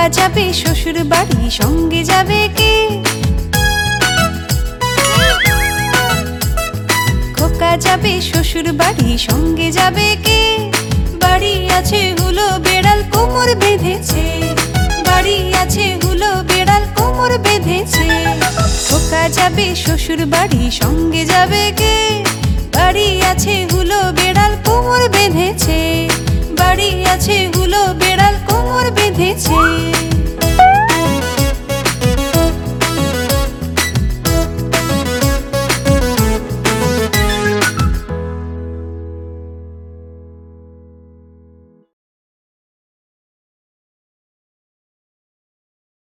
বাবা যাবে, শ্বশুর বাড়ি সঙ্গে যাবে কে? খোকা যাবে, শ্বশুর বাড়ি সঙ্গে যাবে কে? বাড়ি আছে হুলো বেড়াল কোমর বেঁধেছে। বাড়ি আছে হুলো বেড়াল কোমর বেঁধেছে। খোকা যাবে, শ্বশুর বাড়ি সঙ্গে যাবে কে? বাড়ি আছে হুলো বেড়াল কোমর বেঁধেছে। বাড়ি আছে হুলো বেড়াল কোমর বেঁধেছে।